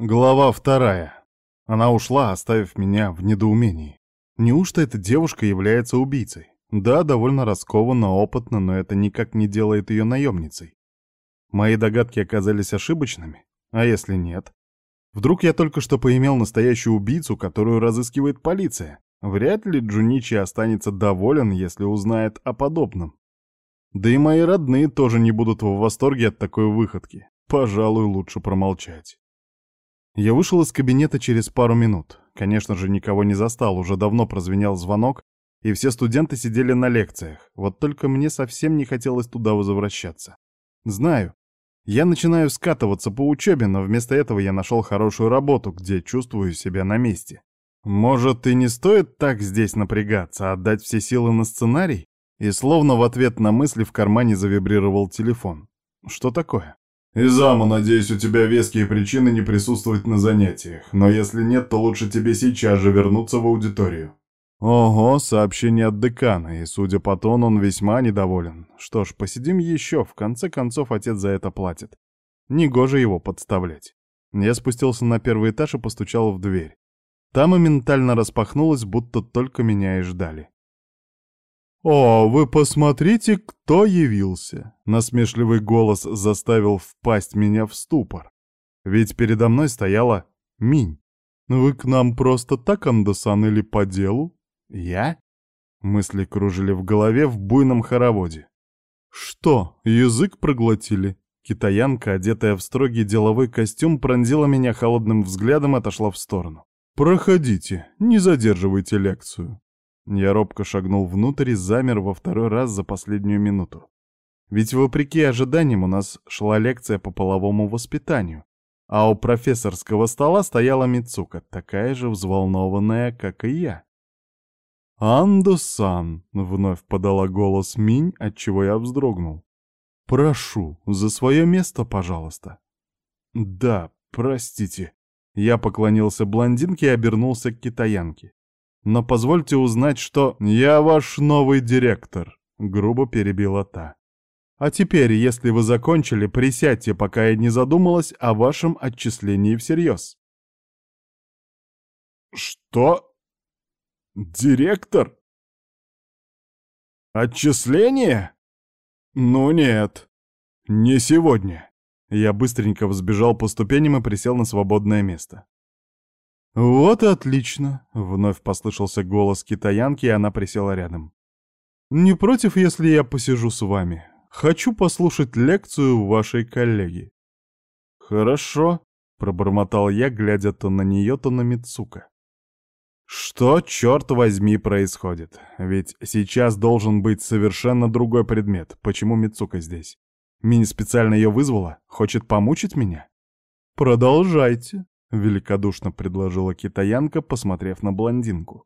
Глава вторая. Она ушла, оставив меня в недоумении. Неужто эта девушка является убийцей? Да, довольно раскованно, опытно, но это никак не делает ее наемницей. Мои догадки оказались ошибочными? А если нет? Вдруг я только что поимел настоящую убийцу, которую разыскивает полиция? Вряд ли Джуничи останется доволен, если узнает о подобном. Да и мои родные тоже не будут в восторге от такой выходки. Пожалуй, лучше промолчать. Я вышел из кабинета через пару минут. Конечно же, никого не застал, уже давно прозвенел звонок, и все студенты сидели на лекциях. Вот только мне совсем не хотелось туда возвращаться. Знаю, я начинаю скатываться по учебе, но вместо этого я нашел хорошую работу, где чувствую себя на месте. Может, и не стоит так здесь напрягаться, а отдать все силы на сценарий? И словно в ответ на мысли в кармане завибрировал телефон. Что такое? «Изаму, надеюсь, у тебя веские причины не присутствовать на занятиях, но если нет, то лучше тебе сейчас же вернуться в аудиторию». Ого, сообщение от декана, и, судя по тону, он весьма недоволен. Что ж, посидим еще, в конце концов отец за это платит. Негоже его подставлять. Я спустился на первый этаж и постучал в дверь. Там моментально распахнулась, будто только меня и ждали. «О, вы посмотрите, кто явился!» Насмешливый голос заставил впасть меня в ступор. Ведь передо мной стояла Минь. «Вы к нам просто так, Андасан, или по делу?» «Я?» Мысли кружили в голове в буйном хороводе. «Что, язык проглотили?» Китаянка, одетая в строгий деловой костюм, пронзила меня холодным взглядом и отошла в сторону. «Проходите, не задерживайте лекцию». Я робко шагнул внутрь и замер во второй раз за последнюю минуту. Ведь вопреки ожиданиям у нас шла лекция по половому воспитанию, а у профессорского стола стояла Мицука, такая же взволнованная, как и я. «Андо-сан», — вновь подала голос Минь, отчего я вздрогнул. «Прошу, за свое место, пожалуйста». «Да, простите». Я поклонился блондинке и обернулся к китаянке. Но позвольте узнать, что я ваш новый директор», — грубо перебила та. «А теперь, если вы закончили, присядьте, пока я не задумалась о вашем отчислении всерьез». «Что? Директор? Отчисление? Ну нет, не сегодня». Я быстренько взбежал по ступеням и присел на свободное место. «Вот и отлично!» — вновь послышался голос китаянки, и она присела рядом. «Не против, если я посижу с вами? Хочу послушать лекцию вашей коллеги». «Хорошо», — пробормотал я, глядя то на нее, то на Мицука. «Что, черт возьми, происходит? Ведь сейчас должен быть совершенно другой предмет. Почему Мицука здесь? Мини специально ее вызвала? Хочет помучить меня?» «Продолжайте», — великодушно предложила китаянка, посмотрев на блондинку.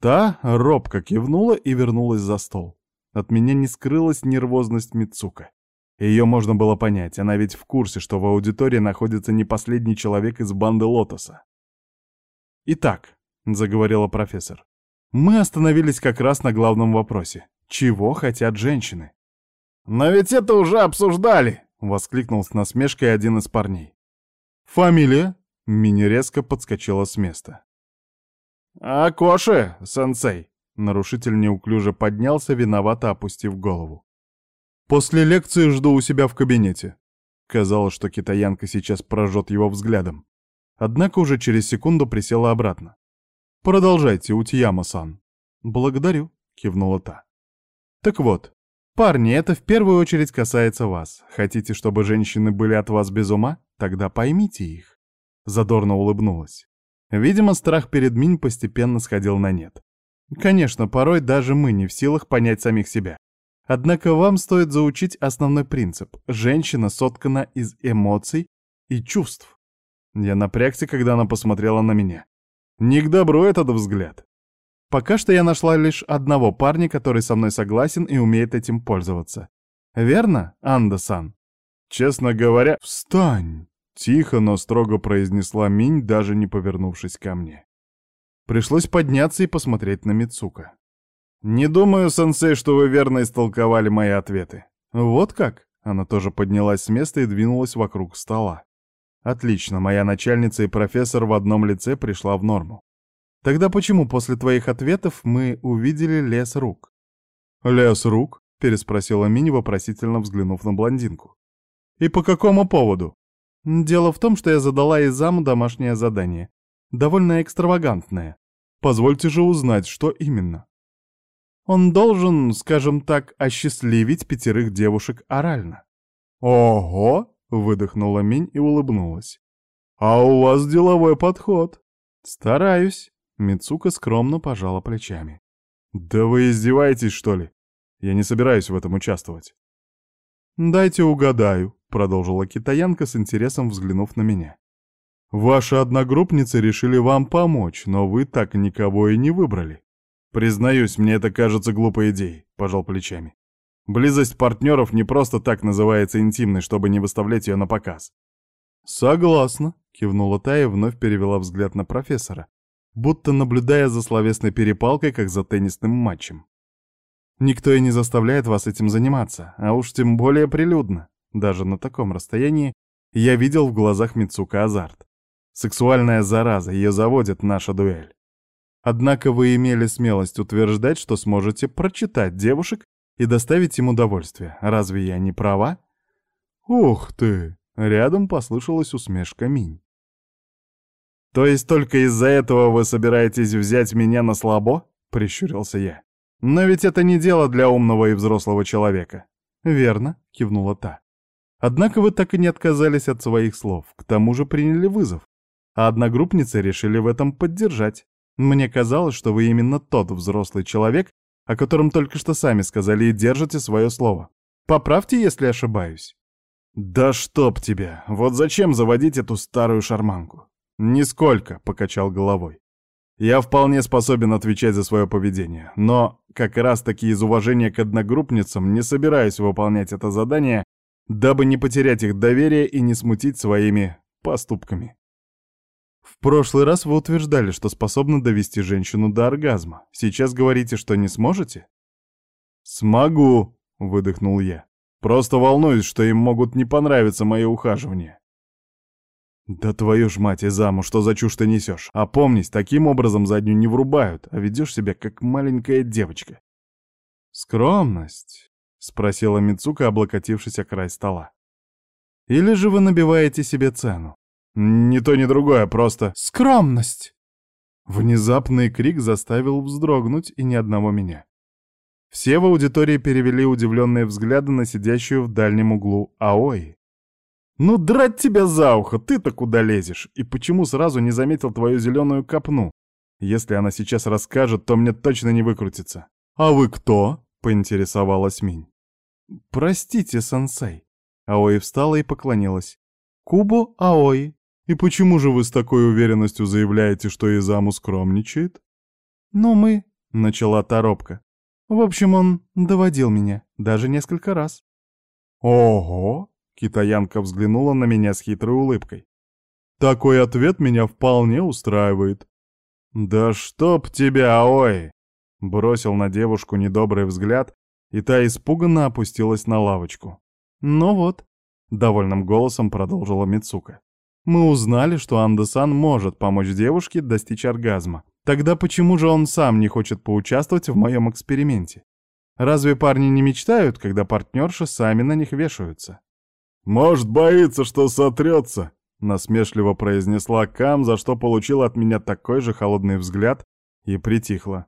Та робко кивнула и вернулась за стол. От меня не скрылась нервозность Мицука. Ее можно было понять, она ведь в курсе, что в аудитории находится не последний человек из банды Лотоса. «Итак», — заговорила профессор, — «мы остановились как раз на главном вопросе. Чего хотят женщины?» «Но ведь это уже обсуждали!» — воскликнул с насмешкой один из парней. «Фамилия?» Мини резко подскочила с места. «Акоши, сенсей!» Нарушитель неуклюже поднялся, виновато опустив голову. «После лекции жду у себя в кабинете». Казалось, что китаянка сейчас прожжет его взглядом. Однако уже через секунду присела обратно. «Продолжайте, Утияма-сан». «Благодарю», — кивнула та. «Так вот, парни, это в первую очередь касается вас. Хотите, чтобы женщины были от вас без ума? Тогда поймите их задорно улыбнулась. Видимо, страх перед Минь постепенно сходил на нет. Конечно, порой даже мы не в силах понять самих себя. Однако вам стоит заучить основной принцип. Женщина соткана из эмоций и чувств. Я напрягся, когда она посмотрела на меня. Не к добру этот взгляд. Пока что я нашла лишь одного парня, который со мной согласен и умеет этим пользоваться. Верно, Анда-сан? Честно говоря, встань! Тихо, но строго произнесла Минь, даже не повернувшись ко мне. Пришлось подняться и посмотреть на Мицука. «Не думаю, сенсей, что вы верно истолковали мои ответы». «Вот как?» Она тоже поднялась с места и двинулась вокруг стола. Отлично, моя начальница и профессор в одном лице пришла в норму. Тогда почему после твоих ответов мы увидели лес рук? Лес рук? переспросила Мини, вопросительно взглянув на блондинку. И по какому поводу? Дело в том, что я задала Изаму домашнее задание. Довольно экстравагантное. Позвольте же узнать, что именно. Он должен, скажем так, осчастливить пятерых девушек орально. «Ого!» — выдохнула Минь и улыбнулась. «А у вас деловой подход». «Стараюсь», — Мицука скромно пожала плечами. «Да вы издеваетесь, что ли? Я не собираюсь в этом участвовать». «Дайте угадаю», — продолжила китаянка с интересом взглянув на меня. «Ваши одногруппницы решили вам помочь, но вы так никого и не выбрали. «Признаюсь, мне это кажется глупой идеей», — пожал плечами. «Близость партнеров не просто так называется интимной, чтобы не выставлять ее на показ». «Согласна», — кивнула та и вновь перевела взгляд на профессора, будто наблюдая за словесной перепалкой, как за теннисным матчем. «Никто и не заставляет вас этим заниматься, а уж тем более прилюдно. Даже на таком расстоянии я видел в глазах Мицука азарт. Сексуальная зараза, ее заводит наша дуэль. Однако вы имели смелость утверждать, что сможете прочитать девушек и доставить им удовольствие. Разве я не права? Ух ты! Рядом послышалась усмешка Минь. То есть только из-за этого вы собираетесь взять меня на слабо? Прищурился я. Но ведь это не дело для умного и взрослого человека. Верно, кивнула та. Однако вы так и не отказались от своих слов, к тому же приняли вызов. А одногруппницы решили в этом поддержать. Мне казалось, что вы именно тот взрослый человек, о котором только что сами сказали и держите свое слово. Поправьте, если ошибаюсь. Да чтоб тебя, вот зачем заводить эту старую шарманку? Нисколько, покачал головой. Я вполне способен отвечать за свое поведение, но как раз-таки из уважения к одногруппницам не собираюсь выполнять это задание, дабы не потерять их доверие и не смутить своими поступками. В прошлый раз вы утверждали, что способны довести женщину до оргазма. Сейчас говорите, что не сможете? Смогу, выдохнул я. Просто волнуюсь, что им могут не понравиться мои ухаживания. Да твою ж мать, Изаму, что за чушь ты несешь? Опомнись, таким образом заднюю не врубают, а ведешь себя как маленькая девочка. Скромность, спросила Мицука, облокотившись о край стола. Или же вы набиваете себе цену? Ни то, ни другое, просто скромность. Внезапный крик заставил вздрогнуть и ни одного меня. Все в аудитории перевели удивленные взгляды на сидящую в дальнем углу Аои. «Ну, драть тебя за ухо! Ты-то куда лезешь? И почему сразу не заметил твою зеленую копну? Если она сейчас расскажет, то мне точно не выкрутится». «А вы кто?» — поинтересовалась Минь. «Простите, сенсей». Аои встала и поклонилась. «Кубу Аои, «И почему же вы с такой уверенностью заявляете, что Изаму скромничает?» «Ну, мы...» — начала торопка. «В общем, он доводил меня, даже несколько раз». «Ого!» — китаянка взглянула на меня с хитрой улыбкой. «Такой ответ меня вполне устраивает». «Да чтоб тебя, ой!» — бросил на девушку недобрый взгляд, и та испуганно опустилась на лавочку. «Ну вот», — довольным голосом продолжила Мицука. Мы узнали, что Андесан может помочь девушке достичь оргазма. Тогда почему же он сам не хочет поучаствовать в моем эксперименте? Разве парни не мечтают, когда партнерши сами на них вешаются? «Может, боится, что сотрется», — насмешливо произнесла Кам, за что получила от меня такой же холодный взгляд и притихла.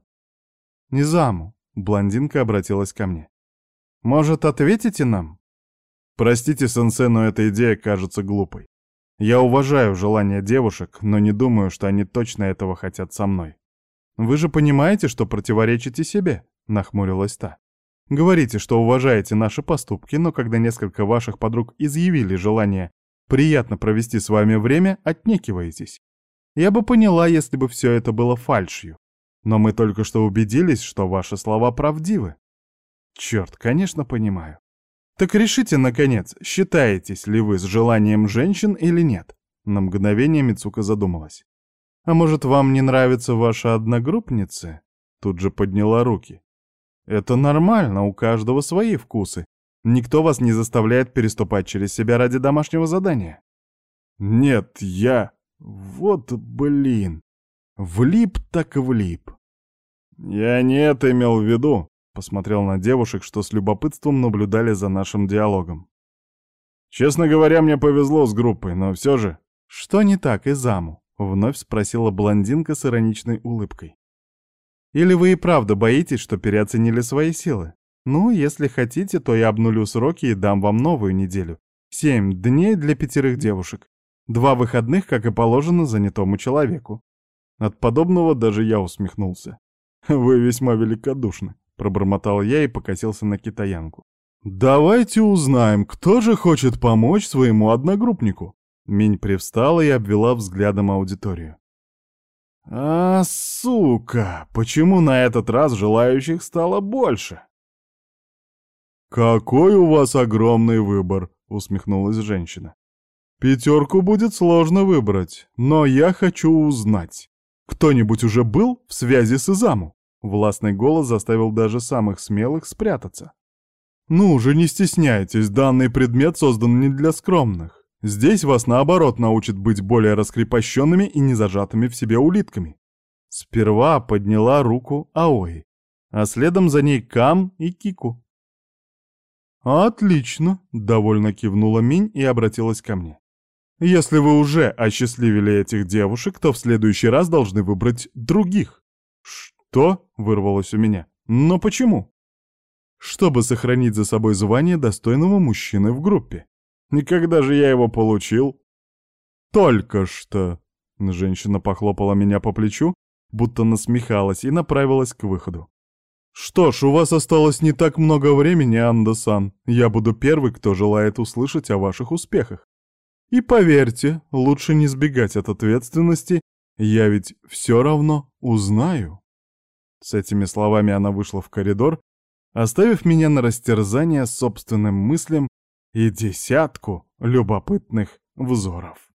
«Низаму», — блондинка обратилась ко мне. «Может, ответите нам?» «Простите, сенсей, но эта идея кажется глупой. Я уважаю желания девушек, но не думаю, что они точно этого хотят со мной. Вы же понимаете, что противоречите себе, нахмурилась та. Говорите, что уважаете наши поступки, но когда несколько ваших подруг изъявили желание приятно провести с вами время, отнекиваетесь. Я бы поняла, если бы все это было фальшью. Но мы только что убедились, что ваши слова правдивы. Черт, конечно, понимаю. Так решите, наконец, считаетесь ли вы с желанием женщин или нет? На мгновение Мицука задумалась. А может, вам не нравятся ваши одногруппницы? Тут же подняла руки. Это нормально, у каждого свои вкусы. Никто вас не заставляет переступать через себя ради домашнего задания. Нет, я... Вот блин. Влип так влип. Я не это имел в виду, посмотрел на девушек, что с любопытством наблюдали за нашим диалогом. Честно говоря, мне повезло с группой, но все же... Что не так, Изаму? Вновь спросила блондинка с ироничной улыбкой. Или вы и правда боитесь, что переоценили свои силы? Ну, если хотите, то я обнулю сроки и дам вам новую неделю. Семь дней для пятерых девушек. Два выходных, как и положено занятому человеку. От подобного даже я усмехнулся. «Вы весьма великодушны», — пробормотал я и покосился на китаянку. «Давайте узнаем, кто же хочет помочь своему одногруппнику?» Минь привстала и обвела взглядом аудиторию. «А, сука, почему на этот раз желающих стало больше?» «Какой у вас огромный выбор!» — усмехнулась женщина. «Пятерку будет сложно выбрать, но я хочу узнать. Кто-нибудь уже был в связи с Изаму?» Властный голос заставил даже самых смелых спрятаться. «Ну же, не стесняйтесь, данный предмет создан не для скромных. Здесь вас, наоборот, научат быть более раскрепощенными и не зажатыми в себе улитками». Сперва подняла руку Аои, а следом за ней Кам и Кику. «Отлично», — довольно кивнула Минь и обратилась ко мне. «Если вы уже осчастливили этих девушек, то в следующий раз должны выбрать других». «Что?» — вырвалось у меня. «Но почему?» чтобы сохранить за собой звание достойного мужчины в группе. Никогда же я его получил. Только что. Женщина похлопала меня по плечу, будто насмехалась и направилась к выходу. «Что ж, у вас осталось не так много времени, Анда-сан. Я буду первый, кто желает услышать о ваших успехах. И поверьте, лучше не сбегать от ответственности, я ведь все равно узнаю». С этими словами она вышла в коридор, оставив меня на растерзание собственным мыслям и десятку любопытных взоров.